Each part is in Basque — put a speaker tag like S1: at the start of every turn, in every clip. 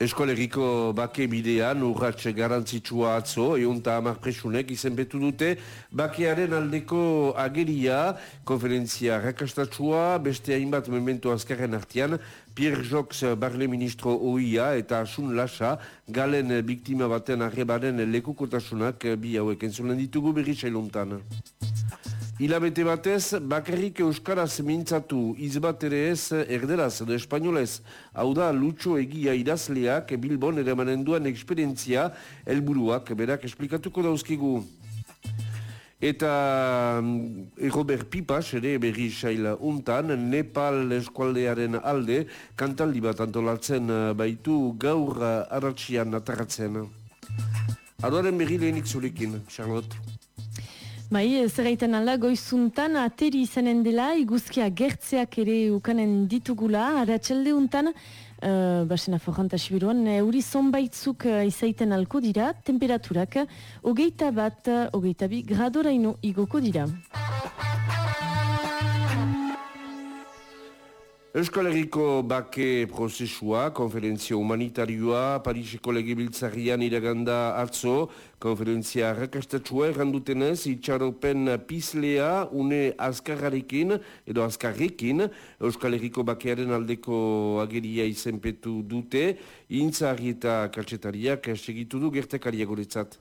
S1: Eskolegiko bake bidean urratxe garantzitsua atzo, egun eta hamar presunek izenbetu dute bakearen aldeko ageria, konferentzia rakastatsua, beste hainbat memento azkarren artian, Pierre Jox barle ministro OIA eta Asun Lasa, galen biktima baten arrebaren lekukotasunak bi hauek entzulen ditugu berri sailuntan. Hilabete batez, bakarrik Euskaraz mintzatu izbat ere ez erderaz edo espainolez. Hau da, Lutxo egia idazleak Bilbon ere manen eksperientzia helburuak berak esplikatuko dauzkigu. Eta mm, Robert Pipas ere berri saila untan, Nepal eskualdearen alde, kantaldi bat antolatzen eh, baitu gaur arratxian ataratzen. Adoaren berri lehenik zurekin, Charlotte.
S2: Bai, zer gaiten ala, goizuntan ateri izanen dela, iguzkia gertzeak ere ukanen ditugula, aratxelde untan, uh, basena forranta sibiruan, euri zonbaitzuk uh, izaiten alko dira, temperaturak, hogeita bat, hogeita bi, gradoraino igoko dira.
S1: Euskal Herriko bake prozesua, konferentzia humanitarioa, Pariseko legibiltzarian iraganda atzo, konferentzia rakastatua errandutenez, itxaropen pizlea, une azkarrarekin, edo azkarrekin, Euskal Herriko bakearen aldeko ageria izenpetu dute, intzari eta kaltsetariak segitu du gertekaria guretzat.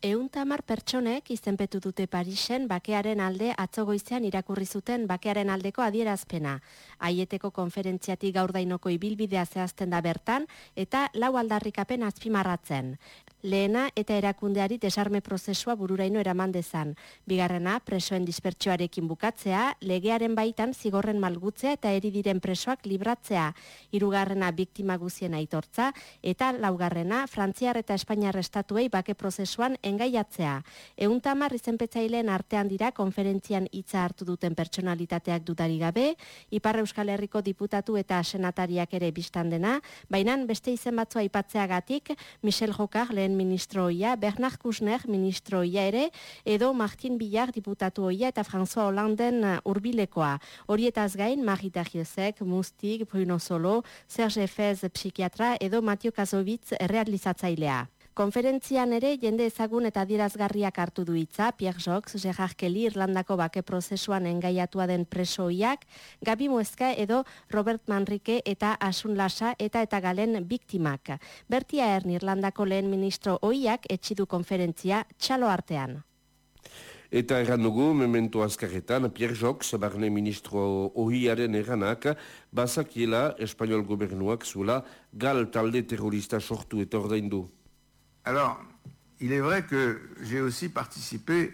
S3: Euntamar pertsonek izenpetu dute Parisen bakearen alde atzogoizean irakurri zuten bakearen aldeko adierazpena. Aieteko konferentziatik gaurdainoko ibilbidea zehazten da bertan eta lau aldarrikapen azpimarratzen. Lehena eta erakundeari desarme prozesua bururaino eraman dezan. Bigarrena, presoen dispertsioarekin bukatzea, legearen baitan zigorren malgutzea eta eri diren presoak libratzea. Hirugarrena biktima guzien aitortza eta laugarrena, Frantziar eta Espainiar estatuei bake prozesuan engaiatzea. Euntamar izenpetzaileen artean dira konferentzian hitza hartu duten pertsonalitateak dudari gabe, Ipar Euskal Herriko diputatu eta senatariak ere biztan dena, baina beste izen batzua aipatzeagatik Michel Jokar lehen ministro oia, Bernard Kouchner ministro oia ere, edo Martin Billar diputatu oia eta François Hollanden uh, urbilekoa. Horietaz gain, Marita Giesek, Mustik, Bruno Solo, Serge Fez psikiatra edo Matio Kazovitz realizatzailea. Konferentzian ere jende ezagun eta dirazgarriak hartu du hitza Pierre Jox, Gerard Kelly Irlandako bake prozesuan engaiatua den presoiak, Gabi Muezka edo Robert Manrique eta Asun Lasa eta eta galen biktimak. Bertia Ern Irlandako lehen ministro oiak etxidu konferentzia txalo artean.
S1: Eta erran dugu, memento azkarretan, Pierre Jox, barne ministro ohiaren erranak, bazakiela Espainiol gobernuak zuela gal talde terrorista sortu eta ordaindu.
S4: Alors, il est vrai que j'ai aussi participé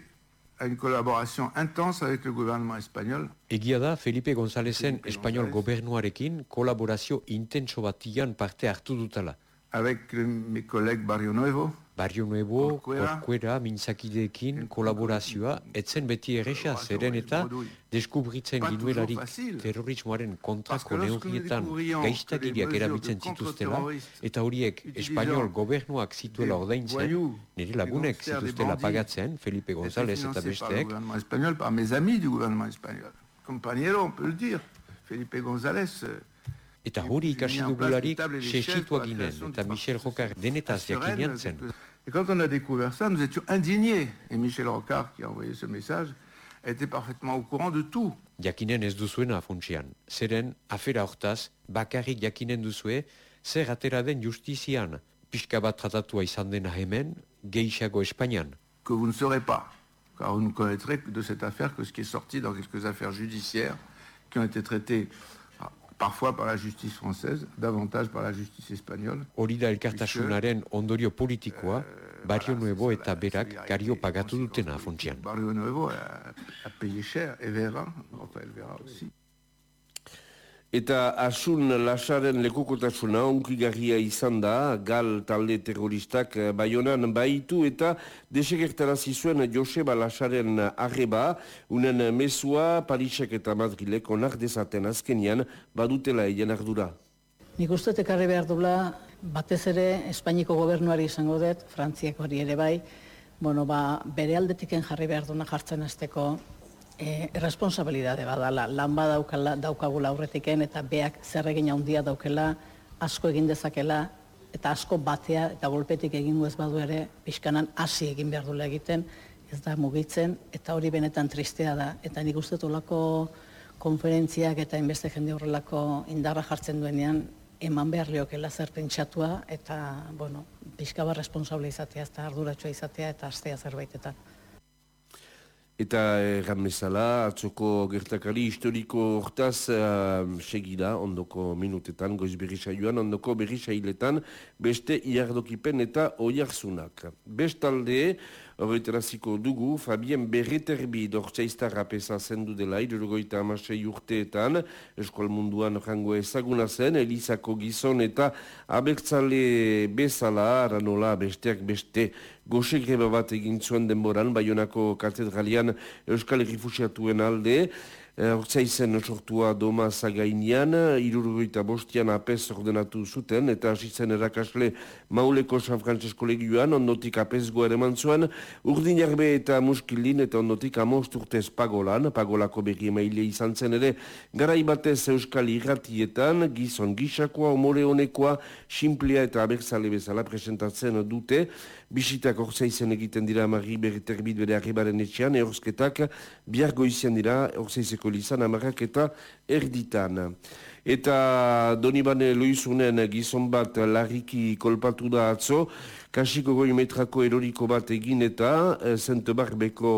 S4: à une collaboration intense avec le gouvernement espagnol.
S5: Egia da, Felipe Gonzalezen espagnol gobernuarekin kolaborazio intenso batian parte hartu dutala.
S4: Avec mes collègues Barrio Nuevo,
S5: Barrio Nuevo, Corcuera, Mintzakideekin kolaborazioa, etzen beti erresa zeren eta deskubritzen ginuelarik terrorismoaren kontrako neugietan gaiztakiriak erabitzen zituztela, eta horiek espanyol gobernuak zituela ordaintzen, nire lagunek zituztela pagatzen, Felipe González eta besteek.
S4: Espanyol, par mes amis du gouvernement espagnol. Compañero, on peut le dire, Felipe González, euh,
S5: Eta hori ikasi dugularik sesitua ginen, eta Michel Rocard denetaz jakinean zen.
S4: Et quand on a découvert ça, nous étions indignés. Et Michel Rocard, qui a envoyé ce message, était parfaitement au courant de tout.
S5: Jakinen ez duzuena funtsian. Zeren, afera hortaz, bakarrik jakinen duzue, zer atera den justizian, pixka bat tratatua izan dena hemen, geixago Espainian.
S4: Que vous ne saurez pas, car vous ne connaîtrez de cette affaire que ce qui est sorti dans quelques affaires judiciaires qui ont été traitées parfois par la justice française, davantage par la justice espagnole.
S5: Hori da elkartasunaren ondorio politikoa, Barrio Nuevo eta berak gario pagatu dutena funtsian.
S4: Barrio Nuevo a, a payé cher, et Vera, Rafael Vera aussi.
S1: Eta asun lasaren lekukotasuna onkigarria izan da, gal talde terroristak eh, baionan baitu eta desegertarazi zuen Joseba lasaren arreba, unen mesua Parisek eta Madrilek onar dezaten azkenian badutela egin ardura.
S6: Nik uste ekarri behar dula, batez ere Espainiko gobernuari izango dut, Frantziak hori ere bai, bueno, ba, bere aldetiken jarri behar duna jartzen azteko e, responsabilidade badala, lan badaukala daukagula aurretiken eta beak zer egin handia daukela, asko egin dezakela eta asko batea eta golpetik egingo ez badu ere, pixkanan hasi egin behar duela egiten, ez da mugitzen, eta hori benetan tristea da. Eta nik uste olako konferentziak eta inbeste jende horrelako indarra jartzen duenean, eman behar liokela zer pentsatua, eta, bueno, pixka bat responsable izatea, eta arduratsua izatea, eta astea zerbaitetan.
S1: Eta erran bezala, atzoko gertakari historiko hortaz uh, segida, ondoko minutetan, goiz berri ondoko berri sailetan, beste iardokipen eta oiarzunak. Bestalde, horretaraziko dugu, Fabien Berreterbi dortzaiztarra pesa zendu dela, idurgoita amasei urteetan, eskual munduan jango ezaguna zen, Elizako gizon eta abertzale bezala, aranola besteak beste, goxe greba bat egin zuen denboran, Bayonako katedralian Euskal Herrifusiatuen alde, Hortza izen sortua doma zagainean, irurgoita bostian apes ordenatu zuten, eta asitzen erakasle mauleko San Francisco legioan, ondotik apes goere zuen, urdin eta muskilin, eta ondotik amost urtez pagolan, pagolako begi maile izan zen ere, garai batez euskal irratietan, gizon gisakoa, omore honekoa, simplea eta abertzale bezala presentatzen dute, bisitak hortza izen egiten dira marri berriterbit bere arribaren etxean, ehorzketak biargo izan dira, hortza izeko lizan amarrak eta erditan. Eta Donibane Loizunen gizon bat larriki kolpatu da atzo, kasiko goi metrako eroriko bat egin eta zente barbeko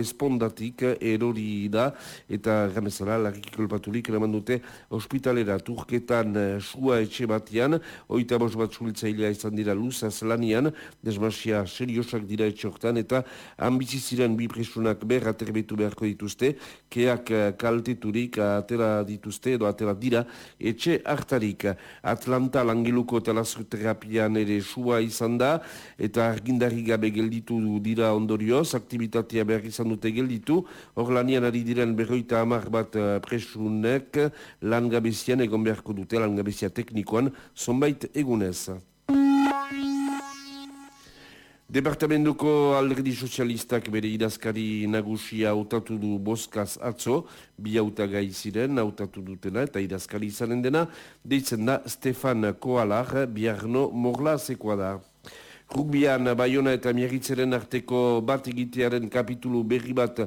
S1: espondatik erori da, eta gamezala larriki kolpaturik eraman dute ospitalera turketan e, sua etxe batean, oita bos bat sulitzailea izan dira luzaz lanian, desmasia seriosak dira etxortan, eta ambiziziren bi presunak behar aterbetu beharko dituzte, keak e, kalteturik atera dituzte, edo atera dira, etxe hartarik. Atlanta langiluko telazoterapian ere sua izan da, eta argindarri gabe gelditu dira ondorioz, aktivitatea behar izan dute gelditu, hor lanian ari diren berroita amar bat eh, presunek langabezian egon beharko dute, langabezia teknikoan, zonbait egunez. Departamentuko alderdi sozialistak bere idazkari nagusia hautatu du boskaz atzo, bi hautagai ziren hautatu dutena eta idazkari izanen dena, deitzen da Stefan Koalar, biarno morla zekoa da. Rugbian, Bayona eta Miagitzeren arteko bat egitearen kapitulu berri bat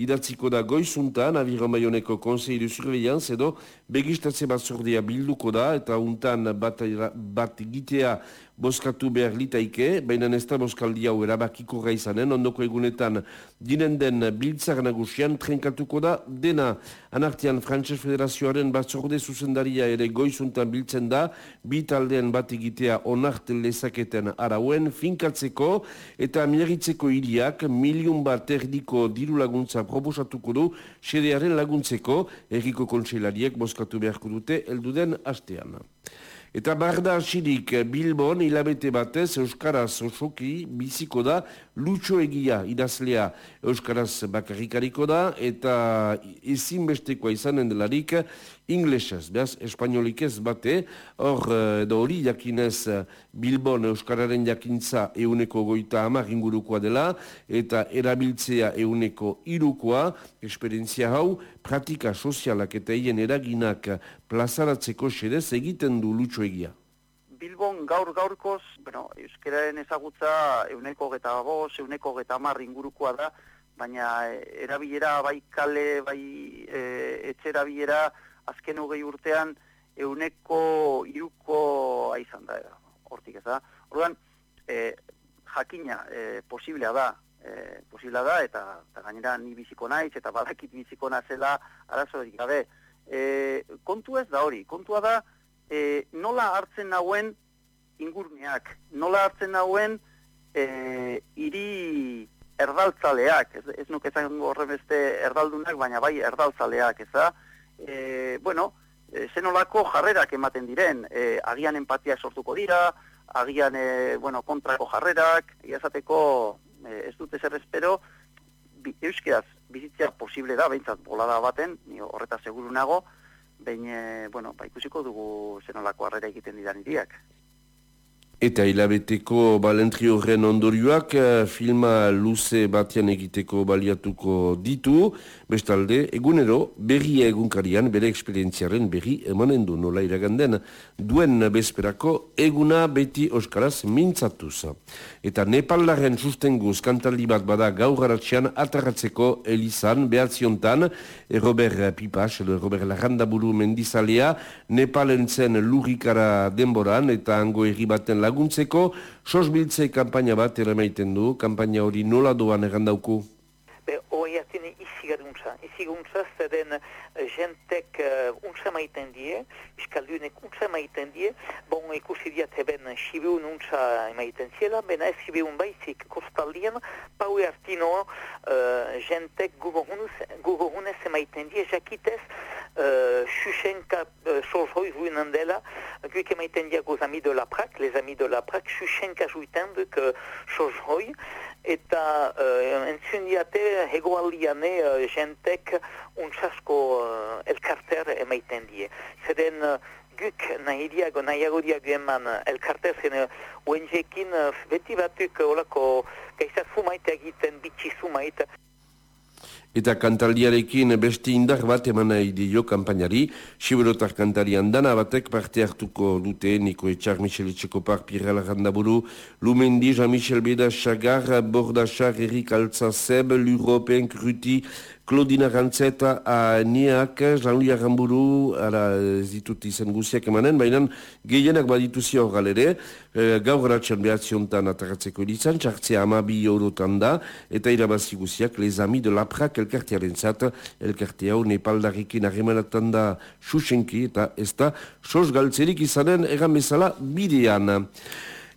S1: idatziko da goizuntan, Aviron Bayoneko Konsei de Surveillance edo begistatze bat bilduko da eta untan bat, bat egitea boskatu behar litaike, baina ez da boskaldi hau erabakiko gaizanen, ondoko egunetan dinen den biltzar nagusian trenkatuko da dena. Anartian Frantses Federazioaren batzorde zuzendaria ere goizuntan biltzen da, bi taldean bat egitea onart lezaketen arauen, finkatzeko eta miagitzeko hiriak miliun bat erdiko diru laguntza proposatuko du, sedearen laguntzeko, erriko kontseilariek boskatu beharko dute, elduden hastean. Eta barda asirik Bilbon hilabete batez Euskaraz osoki biziko da Lutxo egia idazlea Euskaraz bakarrikariko da eta ezinbestekoa izanen delarik inglesez, behaz, espainolik ez bate, hor, edo hori jakinez Bilbon Euskararen jakintza euneko goita amar ingurukoa dela, eta erabiltzea euneko irukoa, esperientzia hau, pratika sozialak eta hien eraginak plazaratzeko xerez egiten du lutxo egia.
S7: Gaur gaurkoz, bueno, euskararen ezagutza euneko geta boz, euneko geta amar ingurukoa da, baina eh, erabilera bai kale, bai e, etxerabilera, azken hogei urtean euneko iruko aizan da, hortik ez da. Orduan, e, jakina, e, posiblea da, e, posiblea da, eta, eta gainera ni biziko naiz, eta badakit biziko nazela, arazo gabe. E, kontu ez da hori, kontua da, e, nola hartzen nauen ingurneak, nola hartzen nauen e, iri erdaltzaleak, ez, ez nuke zango horremeste erdaldunak, baina bai erdaltzaleak, ez da, e, bueno, e, zenolako jarrerak ematen diren, e, agian empatia sortuko dira, agian e, bueno, kontrako jarrerak, iazateko e, ez dute zer espero, bi, euskeraz bizitzea posible da, behintzat bolada baten, ni horreta seguru nago, behin, e, bueno, ba, ikusiko dugu zenolako harrera egiten didan iriak.
S1: Eta hilabeteko balentri horren ondorioak eh, filma luze batian egiteko baliatuko ditu, bestalde, egunero berri egunkarian bere eksperientziaren berri emanen du nola iraganden duen bezperako eguna beti oskaraz mintzatuz. Eta Nepalaren sustenguz kantaldi bat bada gaur garatxean atarratzeko elizan behatziontan Robert Pipas, Robert Larrandaburu mendizalea, Nepalen zen lurikara denboran eta ango erri baten laguntzeko, sosbiltze kampaina bat ere maiten du, kampaina hori nola doan errandauku?
S8: Be, hoi atene izi gaduntza. Izi gaduntza zeden uh, jentek uh, untza maiten die, iskaldunek untza maiten die, bon ikusi diat eben sibiun untza maiten ziela, bena ez sibiun baizik. Kostaldien, pau artino uh, jentek gugorunez maiten die, jakitez, Euh, Shushenka euh, Shorjoi jouinan dela, guik emaiten diak aux amis de la PRAC, les amis de la PRAC, Shushenka jouiten duk Shorjoi, eta uh, entzun diate hegoaldiane uh, jentek untsasko uh, elkarter emaiten die. Zeren uh, guk nahidiago, nahiago diago eman elkarter zen uenjekin uh, beti batuk olako gaizat fumaita egiten, bitxi fumaita,
S1: Eta kantaldiarekin beste indar bat eman nahi dio kampainari, Siberotar kantarian dana batek parte hartuko dute, Niko Etxar, Michel Etxekopar, Pierre Larrandaburu, Lumendi, Jean-Michel Beda, Chagar, Bordachar, Erik Altzazeb, L'Europen, Kruti, Claudina Rantzeta, a Niak, Jean-Louis Aramburu, ara zitut izen guziak emanen, baina gehienak baditu zior galere, e, gaur ratxan behatziontan ataratzeko edizan, txartzea amabi eurotan da, eta irabazi guziak, les amis de laprak elkartearen zat, elkarte hau Nepaldarrikin harremanatan da xuxenki, eta ez da, sos galtzerik izanen, egan bezala, bidean.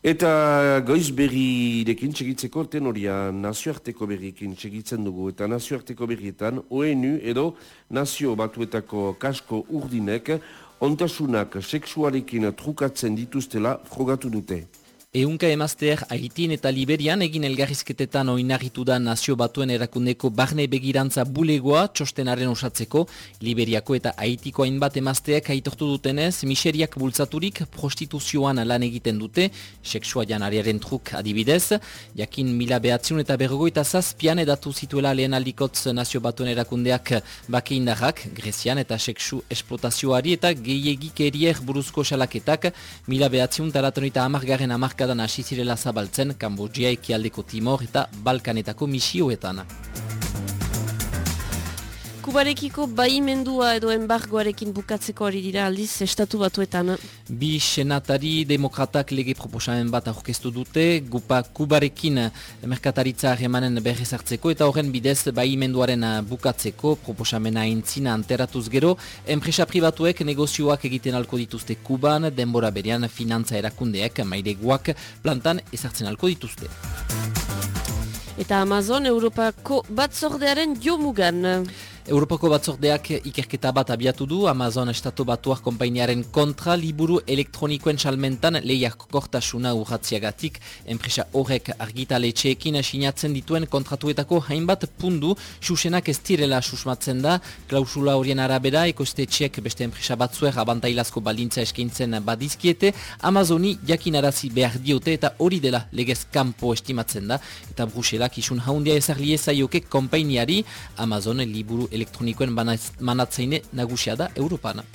S1: Eta goiz berrirekin txegitzeko tenoria nazioarteko berrikin txegitzen dugu. Eta nazioarteko berrietan ONU edo nazio batuetako kasko urdinek ontasunak seksualekin trukatzen dituztela frogatu dute.
S9: Eunka emazteer Haitin eta Liberian egin elgarrizketetan oinarritu da nazio batuen erakundeko barne begirantza bulegoa txostenaren osatzeko, Liberiako eta Haitiko hainbat emazteak aitortu dutenez, miseriak bultzaturik prostituzioan lan egiten dute, seksua janariaren truk adibidez, jakin mila behatziun eta bergoita zazpian edatu zituela lehen aldikotz nazio batuen erakundeak bake indarrak, Grezian eta seksu esplotazioari eta gehiagik erier buruzko salaketak, mila behatziun taratonita amargaren amargaren hamarkadan hasi zirela zabaltzen Kambodžia ekialdeko Timor eta Balkanetako misioetan.
S10: Kubarekiko baimendua edo embargoarekin bukatzeko hori dira aldiz estatu batuetan.
S9: Bi senatari demokratak lege proposamen bat aurkeztu dute, gupa Kubarekin merkataritza arremanen berrezartzeko eta horren bidez baimenduaren bukatzeko proposamena intzina anteratuz gero, enpresa pribatuek negozioak egiten alko dituzte Kuban, denbora berean finantza erakundeak maireguak plantan ezartzen alko dituzte.
S10: Eta Amazon Europako batzordearen jomugan.
S9: Europako batzordeak ikerketa bat abiatu du Amazon Estatu Batuak konpainiaren kontra liburu elektronikoen salmentan lehiak kortasuna urratziagatik. Enpresa horrek argitaletxeekin sinatzen dituen kontratuetako hainbat pundu susenak ez direla susmatzen da. Klausula horien arabera ekostetxeek beste enpresa batzuer abantailazko balintza eskintzen badizkiete. Amazoni jakinarazi behar diote eta hori dela legez kampo estimatzen da. Eta Bruselak isun haundia ezarlie zaioke konpainiari Amazon liburu elektronikoen manatzeine nagusia da Europana.